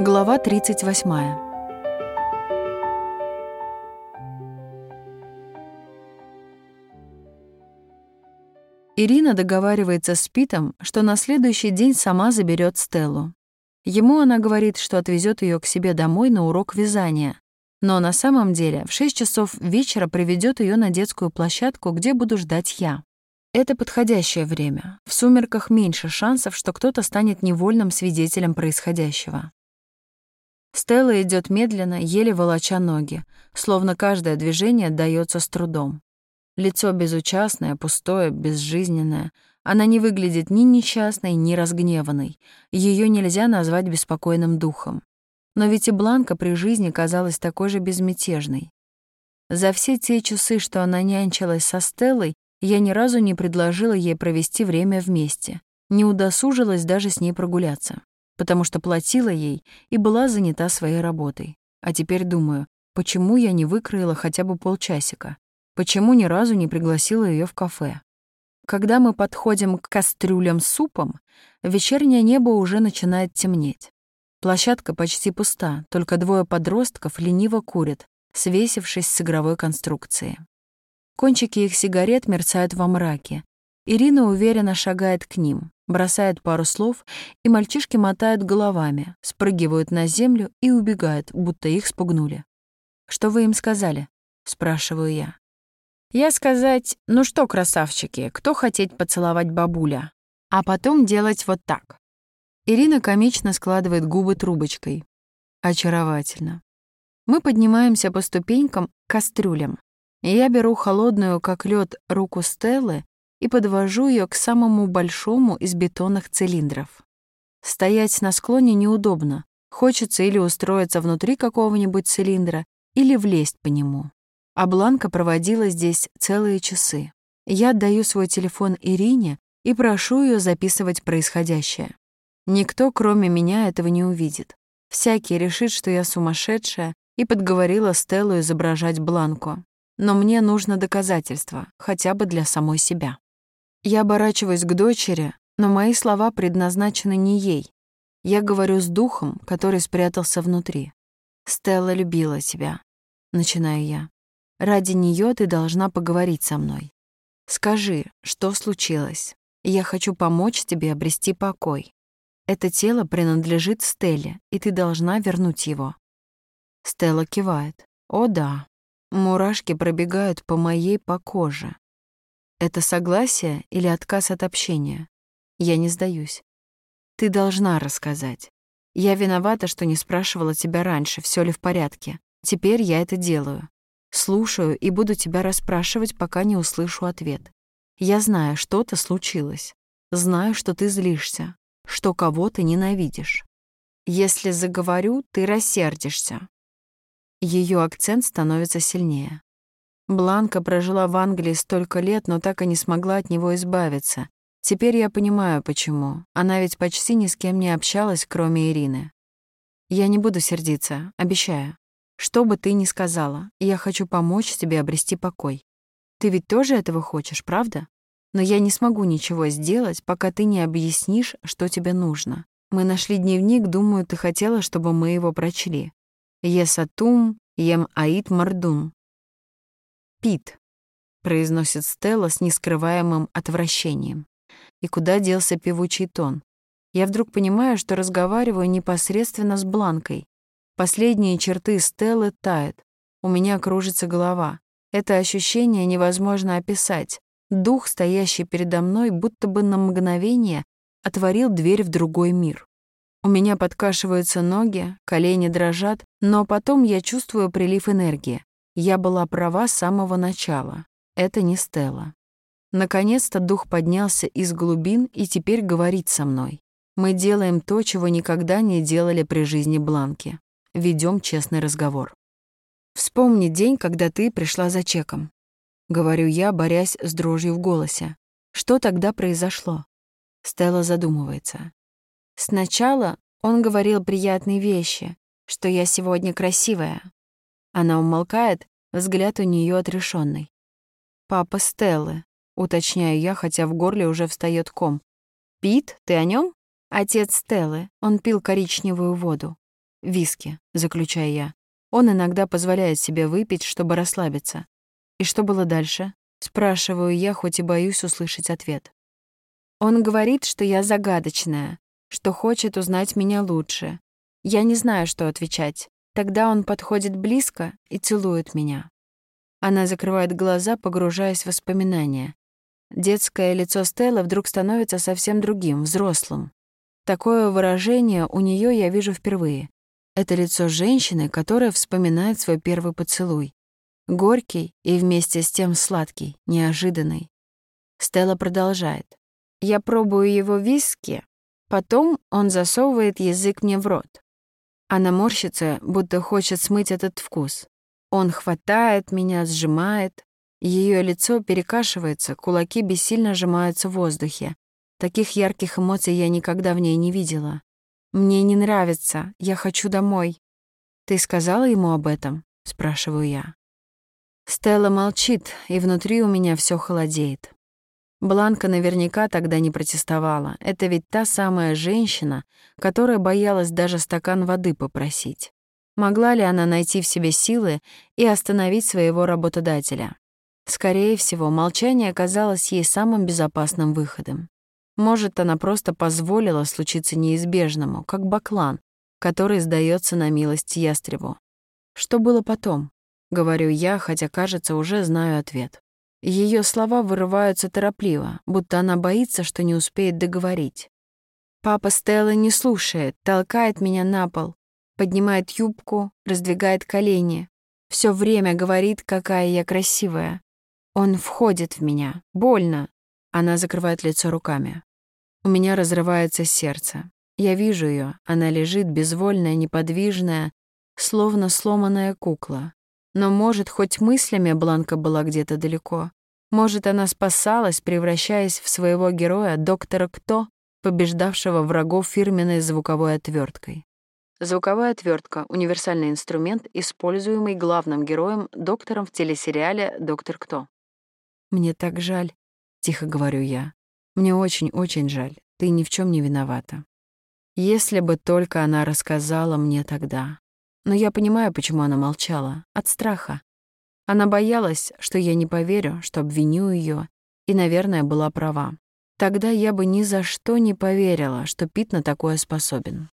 Глава 38. Ирина договаривается с Питом, что на следующий день сама заберет Стеллу. Ему она говорит, что отвезет ее к себе домой на урок вязания, но на самом деле в 6 часов вечера приведет ее на детскую площадку, где буду ждать я. Это подходящее время. В сумерках меньше шансов, что кто-то станет невольным свидетелем происходящего. Стелла идет медленно, еле волоча ноги, словно каждое движение дается с трудом. Лицо безучастное, пустое, безжизненное. Она не выглядит ни несчастной, ни разгневанной. Ее нельзя назвать беспокойным духом. Но ведь и Бланка при жизни казалась такой же безмятежной. За все те часы, что она нянчилась со Стеллой, я ни разу не предложила ей провести время вместе, не удосужилась даже с ней прогуляться потому что платила ей и была занята своей работой. А теперь думаю, почему я не выкроила хотя бы полчасика? Почему ни разу не пригласила ее в кафе? Когда мы подходим к кастрюлям с супом, вечернее небо уже начинает темнеть. Площадка почти пуста, только двое подростков лениво курят, свесившись с игровой конструкции. Кончики их сигарет мерцают во мраке. Ирина уверенно шагает к ним бросает пару слов, и мальчишки мотают головами, спрыгивают на землю и убегают, будто их спугнули. «Что вы им сказали?» — спрашиваю я. «Я сказать, ну что, красавчики, кто хотеть поцеловать бабуля?» А потом делать вот так. Ирина комично складывает губы трубочкой. Очаровательно. Мы поднимаемся по ступенькам к кастрюлям. Я беру холодную, как лед, руку Стеллы и подвожу ее к самому большому из бетонных цилиндров. Стоять на склоне неудобно. Хочется или устроиться внутри какого-нибудь цилиндра, или влезть по нему. А Бланка проводила здесь целые часы. Я отдаю свой телефон Ирине и прошу ее записывать происходящее. Никто, кроме меня, этого не увидит. Всякий решит, что я сумасшедшая, и подговорила Стеллу изображать Бланку. Но мне нужно доказательство, хотя бы для самой себя. Я оборачиваюсь к дочери, но мои слова предназначены не ей. Я говорю с духом, который спрятался внутри. «Стелла любила тебя», — начинаю я. «Ради нее ты должна поговорить со мной. Скажи, что случилось. Я хочу помочь тебе обрести покой. Это тело принадлежит Стелле, и ты должна вернуть его». Стелла кивает. «О да». Мурашки пробегают по моей по коже. Это согласие или отказ от общения? Я не сдаюсь. Ты должна рассказать. Я виновата, что не спрашивала тебя раньше, все ли в порядке. Теперь я это делаю. Слушаю и буду тебя расспрашивать, пока не услышу ответ. Я знаю, что-то случилось. Знаю, что ты злишься, что кого ты ненавидишь. Если заговорю, ты рассердишься. Ее акцент становится сильнее. Бланка прожила в Англии столько лет, но так и не смогла от него избавиться. Теперь я понимаю, почему. Она ведь почти ни с кем не общалась, кроме Ирины. Я не буду сердиться, обещаю. Что бы ты ни сказала, я хочу помочь тебе обрести покой. Ты ведь тоже этого хочешь, правда? Но я не смогу ничего сделать, пока ты не объяснишь, что тебе нужно. Мы нашли дневник, думаю, ты хотела, чтобы мы его прочли. Есатум ем аид мардун. Пит», — произносит Стелла с нескрываемым отвращением. И куда делся певучий тон? Я вдруг понимаю, что разговариваю непосредственно с Бланкой. Последние черты Стеллы тают. У меня кружится голова. Это ощущение невозможно описать. Дух, стоящий передо мной, будто бы на мгновение отворил дверь в другой мир. У меня подкашиваются ноги, колени дрожат, но потом я чувствую прилив энергии. Я была права с самого начала. Это не Стелла. Наконец-то дух поднялся из глубин и теперь говорит со мной. Мы делаем то, чего никогда не делали при жизни Бланки. Ведем честный разговор. Вспомни день, когда ты пришла за чеком. Говорю я, борясь с дрожью в голосе. Что тогда произошло? Стелла задумывается. Сначала он говорил приятные вещи, что я сегодня красивая, она умолкает, взгляд у нее отрешенный. «Папа Стеллы», — уточняю я, хотя в горле уже встает ком. «Пит, ты о нем? Отец Стеллы, он пил коричневую воду. Виски, заключаю я. Он иногда позволяет себе выпить, чтобы расслабиться. И что было дальше? Спрашиваю я, хоть и боюсь услышать ответ. Он говорит, что я загадочная, что хочет узнать меня лучше. Я не знаю, что отвечать. Тогда он подходит близко и целует меня. Она закрывает глаза, погружаясь в воспоминания. Детское лицо Стеллы вдруг становится совсем другим, взрослым. Такое выражение у нее я вижу впервые. Это лицо женщины, которая вспоминает свой первый поцелуй. Горький и вместе с тем сладкий, неожиданный. Стелла продолжает. Я пробую его виски, потом он засовывает язык мне в рот. Она морщится, будто хочет смыть этот вкус. Он хватает меня, сжимает. Ее лицо перекашивается, кулаки бессильно сжимаются в воздухе. Таких ярких эмоций я никогда в ней не видела. «Мне не нравится, я хочу домой». «Ты сказала ему об этом?» — спрашиваю я. Стелла молчит, и внутри у меня все холодеет. Бланка наверняка тогда не протестовала. Это ведь та самая женщина, которая боялась даже стакан воды попросить. Могла ли она найти в себе силы и остановить своего работодателя? Скорее всего, молчание оказалось ей самым безопасным выходом. Может, она просто позволила случиться неизбежному, как баклан, который сдается на милость ястребу. Что было потом? Говорю я, хотя, кажется, уже знаю ответ. Ее слова вырываются торопливо, будто она боится, что не успеет договорить. Папа Стелла не слушает, толкает меня на пол, поднимает юбку, раздвигает колени. Все время говорит, какая я красивая. Он входит в меня. Больно. Она закрывает лицо руками. У меня разрывается сердце. Я вижу ее. Она лежит безвольная, неподвижная, словно сломанная кукла. Но, может, хоть мыслями Бланка была где-то далеко. Может, она спасалась, превращаясь в своего героя, доктора Кто, побеждавшего врагов фирменной звуковой отверткой. Звуковая отвертка — универсальный инструмент, используемый главным героем, доктором в телесериале «Доктор Кто». «Мне так жаль», — тихо говорю я. «Мне очень-очень жаль. Ты ни в чем не виновата». Если бы только она рассказала мне тогда. Но я понимаю, почему она молчала. От страха. Она боялась, что я не поверю, что обвиню ее, и, наверное, была права. Тогда я бы ни за что не поверила, что Пит на такое способен.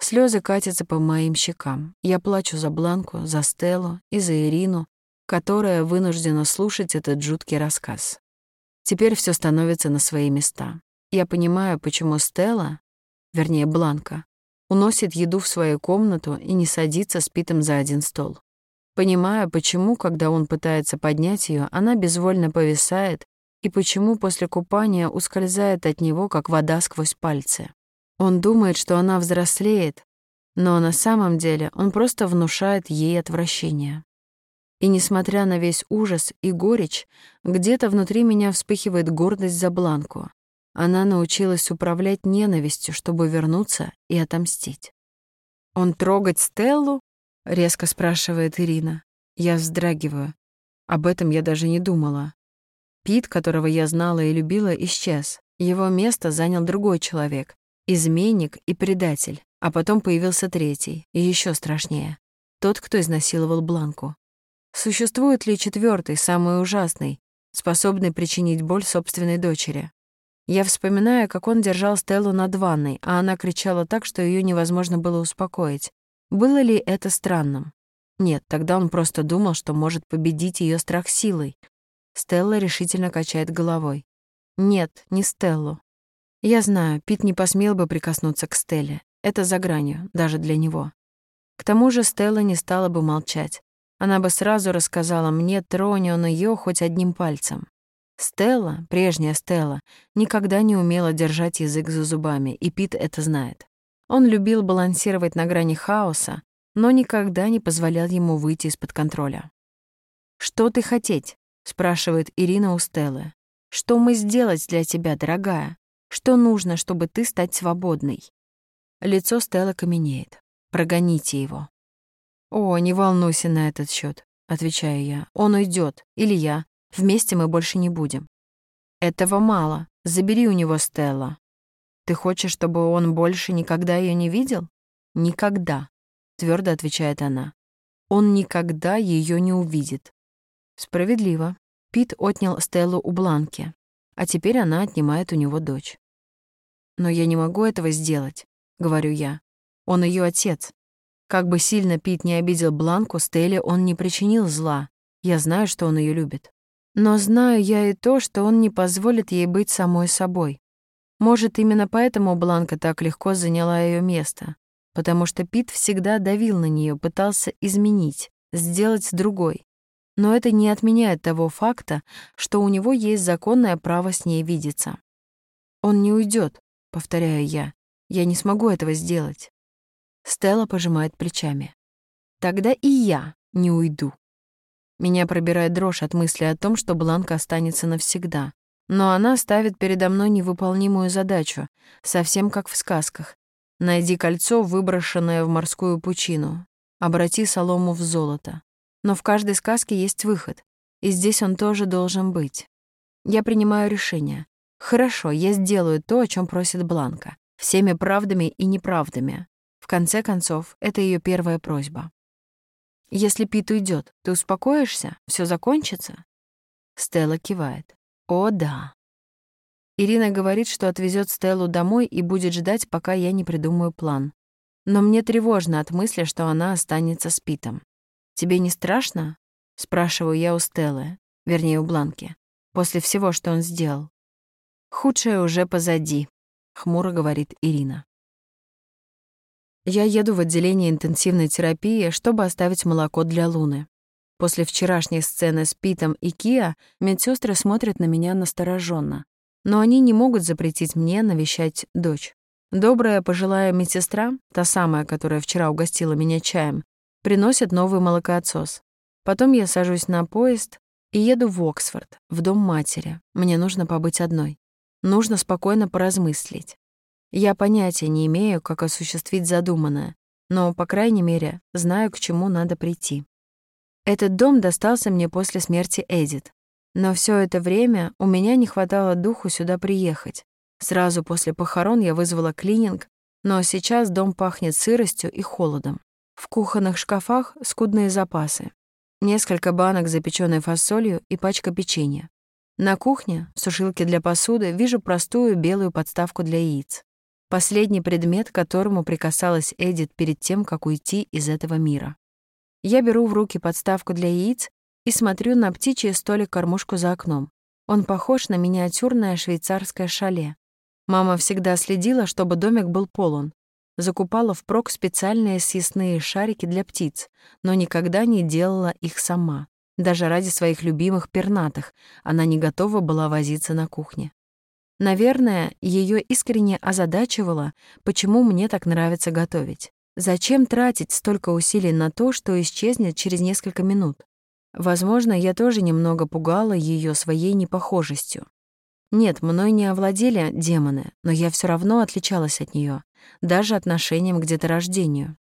Слезы катятся по моим щекам. Я плачу за Бланку, за Стеллу и за Ирину, которая вынуждена слушать этот жуткий рассказ. Теперь все становится на свои места. Я понимаю, почему Стелла, вернее, Бланка, уносит еду в свою комнату и не садится с Питом за один стол. Понимаю, почему, когда он пытается поднять ее, она безвольно повисает, и почему после купания ускользает от него, как вода сквозь пальцы. Он думает, что она взрослеет, но на самом деле он просто внушает ей отвращение. И несмотря на весь ужас и горечь, где-то внутри меня вспыхивает гордость за Бланку. Она научилась управлять ненавистью, чтобы вернуться и отомстить. «Он трогать Стеллу?» — резко спрашивает Ирина. Я вздрагиваю. Об этом я даже не думала. Пит, которого я знала и любила, исчез. Его место занял другой человек. Изменник и предатель. А потом появился третий, и еще страшнее. Тот, кто изнасиловал Бланку. Существует ли четвертый, самый ужасный, способный причинить боль собственной дочери? Я вспоминаю, как он держал Стеллу над ванной, а она кричала так, что ее невозможно было успокоить. Было ли это странным? Нет, тогда он просто думал, что может победить ее страх силой. Стелла решительно качает головой. Нет, не Стеллу. Я знаю, Пит не посмел бы прикоснуться к Стелле. Это за гранью, даже для него. К тому же Стелла не стала бы молчать. Она бы сразу рассказала мне, тронь он ее хоть одним пальцем. Стелла, прежняя Стелла, никогда не умела держать язык за зубами, и Пит это знает. Он любил балансировать на грани хаоса, но никогда не позволял ему выйти из-под контроля. «Что ты хотеть?» — спрашивает Ирина у Стеллы. «Что мы сделать для тебя, дорогая? Что нужно, чтобы ты стать свободной?» Лицо Стеллы каменеет. «Прогоните его». «О, не волнуйся на этот счет, отвечаю я. «Он уйдет, или я. Вместе мы больше не будем». «Этого мало. Забери у него Стелла». Ты хочешь, чтобы он больше никогда ее не видел? Никогда. твердо отвечает она. Он никогда ее не увидит. Справедливо. Пит отнял Стеллу у Бланки, а теперь она отнимает у него дочь. Но я не могу этого сделать, говорю я. Он ее отец. Как бы сильно Пит не обидел Бланку, Стелле он не причинил зла. Я знаю, что он ее любит. Но знаю я и то, что он не позволит ей быть самой собой. Может, именно поэтому Бланка так легко заняла ее место, потому что Пит всегда давил на нее, пытался изменить, сделать другой. Но это не отменяет того факта, что у него есть законное право с ней видеться. Он не уйдет, повторяю я. Я не смогу этого сделать. Стелла пожимает плечами. Тогда и я не уйду. Меня пробирает дрожь от мысли о том, что Бланка останется навсегда. Но она ставит передо мной невыполнимую задачу, совсем как в сказках. Найди кольцо, выброшенное в морскую пучину. Обрати солому в золото. Но в каждой сказке есть выход, и здесь он тоже должен быть. Я принимаю решение. Хорошо, я сделаю то, о чем просит Бланка. Всеми правдами и неправдами. В конце концов, это ее первая просьба. Если Пит уйдет, ты успокоишься? Все закончится?» Стелла кивает. «О, да». Ирина говорит, что отвезет Стеллу домой и будет ждать, пока я не придумаю план. Но мне тревожно от мысли, что она останется с Питом. «Тебе не страшно?» — спрашиваю я у Стеллы, вернее, у Бланки, после всего, что он сделал. «Худшее уже позади», — хмуро говорит Ирина. Я еду в отделение интенсивной терапии, чтобы оставить молоко для Луны. После вчерашней сцены с Питом и Киа медсестры смотрят на меня настороженно. Но они не могут запретить мне навещать дочь. Добрая пожилая медсестра, та самая, которая вчера угостила меня чаем, приносит новый молокоотсос. Потом я сажусь на поезд и еду в Оксфорд, в дом матери. Мне нужно побыть одной. Нужно спокойно поразмыслить. Я понятия не имею, как осуществить задуманное, но, по крайней мере, знаю, к чему надо прийти. Этот дом достался мне после смерти Эдит. Но все это время у меня не хватало духу сюда приехать. Сразу после похорон я вызвала клининг, но сейчас дом пахнет сыростью и холодом. В кухонных шкафах скудные запасы. Несколько банок запеченной фасолью и пачка печенья. На кухне, в сушилке для посуды, вижу простую белую подставку для яиц. Последний предмет, к которому прикасалась Эдит перед тем, как уйти из этого мира. Я беру в руки подставку для яиц и смотрю на птичий столик-кормушку за окном. Он похож на миниатюрное швейцарское шале. Мама всегда следила, чтобы домик был полон. Закупала впрок специальные съестные шарики для птиц, но никогда не делала их сама. Даже ради своих любимых пернатых она не готова была возиться на кухне. Наверное, ее искренне озадачивало, почему мне так нравится готовить. Зачем тратить столько усилий на то, что исчезнет через несколько минут? Возможно, я тоже немного пугала ее своей непохожестью. Нет, мной не овладели демоны, но я все равно отличалась от нее, даже отношением к деторождению.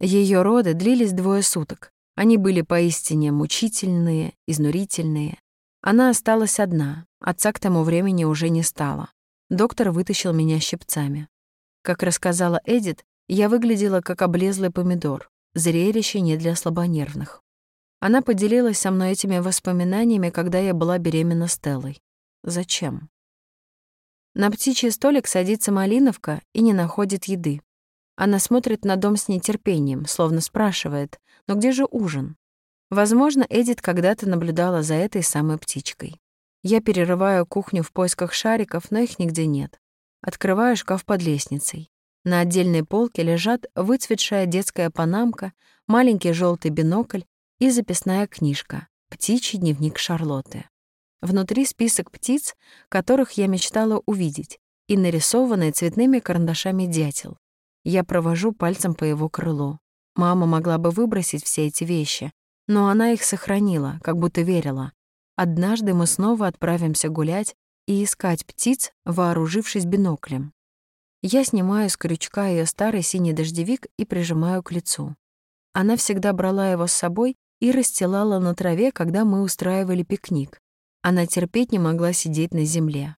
Ее роды длились двое суток. Они были поистине мучительные, изнурительные. Она осталась одна, отца к тому времени уже не стало. Доктор вытащил меня щипцами. Как рассказала Эдит, я выглядела как облезлый помидор, зрелище не для слабонервных. Она поделилась со мной этими воспоминаниями, когда я была беременна Стеллой. Зачем? На птичий столик садится Малиновка и не находит еды. Она смотрит на дом с нетерпением, словно спрашивает, «Но где же ужин?» Возможно, Эдит когда-то наблюдала за этой самой птичкой. Я перерываю кухню в поисках шариков, но их нигде нет. Открываю шкаф под лестницей. На отдельной полке лежат выцветшая детская панамка, маленький желтый бинокль и записная книжка «Птичий дневник Шарлотты». Внутри список птиц, которых я мечтала увидеть, и нарисованный цветными карандашами дятел. Я провожу пальцем по его крылу. Мама могла бы выбросить все эти вещи, но она их сохранила, как будто верила. Однажды мы снова отправимся гулять и искать птиц, вооружившись биноклем. Я снимаю с крючка ее старый синий дождевик и прижимаю к лицу. Она всегда брала его с собой и расстилала на траве, когда мы устраивали пикник. Она терпеть не могла сидеть на земле.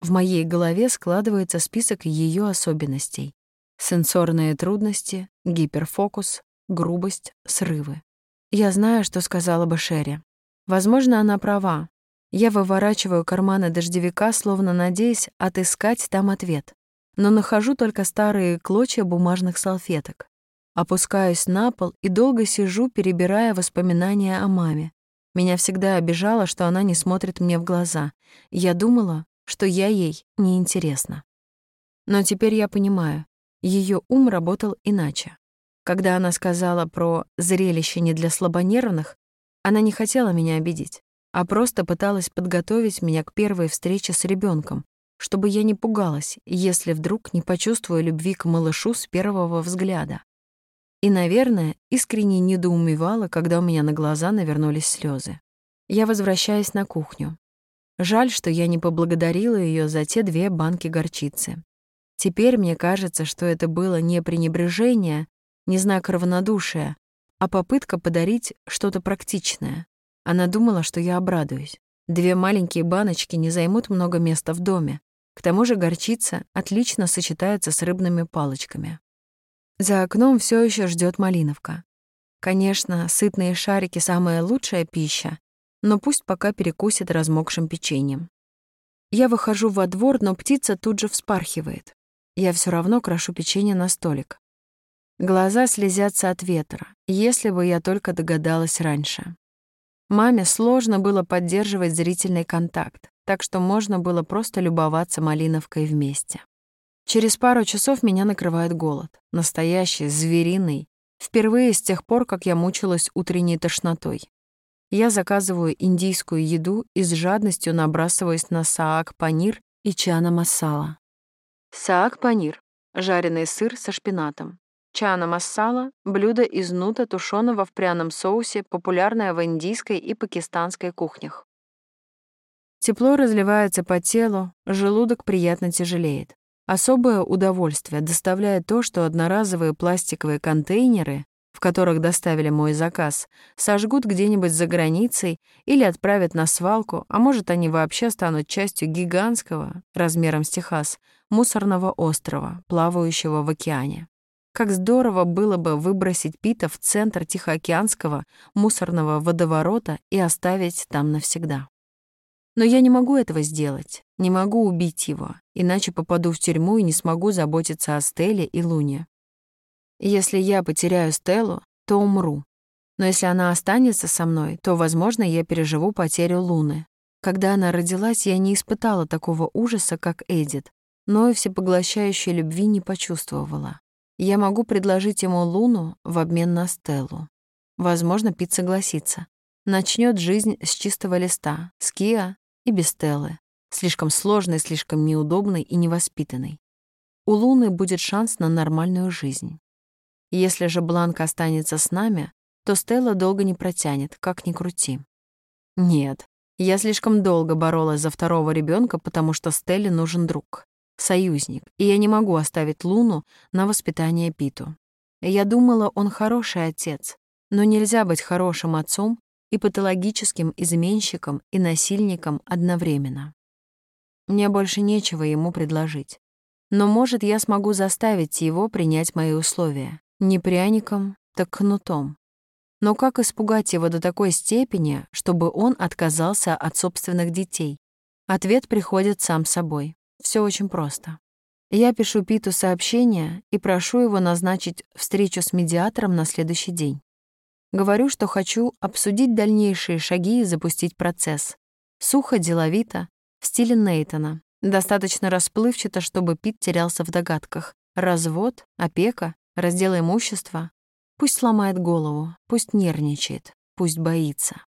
В моей голове складывается список ее особенностей. Сенсорные трудности, гиперфокус, грубость, срывы. Я знаю, что сказала бы Шерри. Возможно, она права. Я выворачиваю карманы дождевика, словно надеясь отыскать там ответ. Но нахожу только старые клочья бумажных салфеток. Опускаюсь на пол и долго сижу, перебирая воспоминания о маме. Меня всегда обижало, что она не смотрит мне в глаза. Я думала, что я ей неинтересна. Но теперь я понимаю, ее ум работал иначе. Когда она сказала про зрелище не для слабонервных, она не хотела меня обидеть, а просто пыталась подготовить меня к первой встрече с ребенком, чтобы я не пугалась, если вдруг не почувствую любви к малышу с первого взгляда. И, наверное, искренне недоумевала, когда у меня на глаза навернулись слезы. Я возвращаюсь на кухню. Жаль, что я не поблагодарила ее за те две банки горчицы. Теперь мне кажется, что это было не пренебрежение, не знак равнодушия, а попытка подарить что-то практичное. Она думала, что я обрадуюсь. Две маленькие баночки не займут много места в доме. К тому же горчица отлично сочетается с рыбными палочками. За окном все еще ждет малиновка. Конечно, сытные шарики — самая лучшая пища, но пусть пока перекусит размокшим печеньем. Я выхожу во двор, но птица тут же вспархивает. Я все равно крошу печенье на столик. Глаза слезятся от ветра, если бы я только догадалась раньше. Маме сложно было поддерживать зрительный контакт, так что можно было просто любоваться малиновкой вместе. Через пару часов меня накрывает голод. Настоящий, звериный. Впервые с тех пор, как я мучилась утренней тошнотой. Я заказываю индийскую еду и с жадностью набрасываюсь на саак-панир и чана-масала. Саак-панир — жареный сыр со шпинатом. Чана масала – блюдо из нута, тушеного в пряном соусе, популярное в индийской и пакистанской кухнях. Тепло разливается по телу, желудок приятно тяжелеет. Особое удовольствие доставляет то, что одноразовые пластиковые контейнеры, в которых доставили мой заказ, сожгут где-нибудь за границей или отправят на свалку, а может, они вообще станут частью гигантского, размером с Техас, мусорного острова, плавающего в океане. Как здорово было бы выбросить Пита в центр Тихоокеанского мусорного водоворота и оставить там навсегда. Но я не могу этого сделать, не могу убить его, иначе попаду в тюрьму и не смогу заботиться о Стелле и Луне. Если я потеряю Стеллу, то умру. Но если она останется со мной, то, возможно, я переживу потерю Луны. Когда она родилась, я не испытала такого ужаса, как Эдит, но и всепоглощающей любви не почувствовала. Я могу предложить ему Луну в обмен на Стеллу. Возможно, Пит согласится. Начнет жизнь с чистого листа, с Киа и без Стеллы. Слишком сложной, слишком неудобной и невоспитанной. У Луны будет шанс на нормальную жизнь. Если же Бланка останется с нами, то Стелла долго не протянет, как ни крути. Нет, я слишком долго боролась за второго ребенка, потому что Стелле нужен друг союзник, и я не могу оставить Луну на воспитание Питу. Я думала, он хороший отец, но нельзя быть хорошим отцом и патологическим изменщиком и насильником одновременно. Мне больше нечего ему предложить. Но, может, я смогу заставить его принять мои условия. Не пряником, так кнутом. Но как испугать его до такой степени, чтобы он отказался от собственных детей? Ответ приходит сам собой. Все очень просто. Я пишу Питу сообщение и прошу его назначить встречу с медиатором на следующий день. Говорю, что хочу обсудить дальнейшие шаги и запустить процесс. Сухо, деловито, в стиле Нейтона. Достаточно расплывчато, чтобы Пит терялся в догадках. Развод, опека, раздел имущества. Пусть ломает голову, пусть нервничает, пусть боится.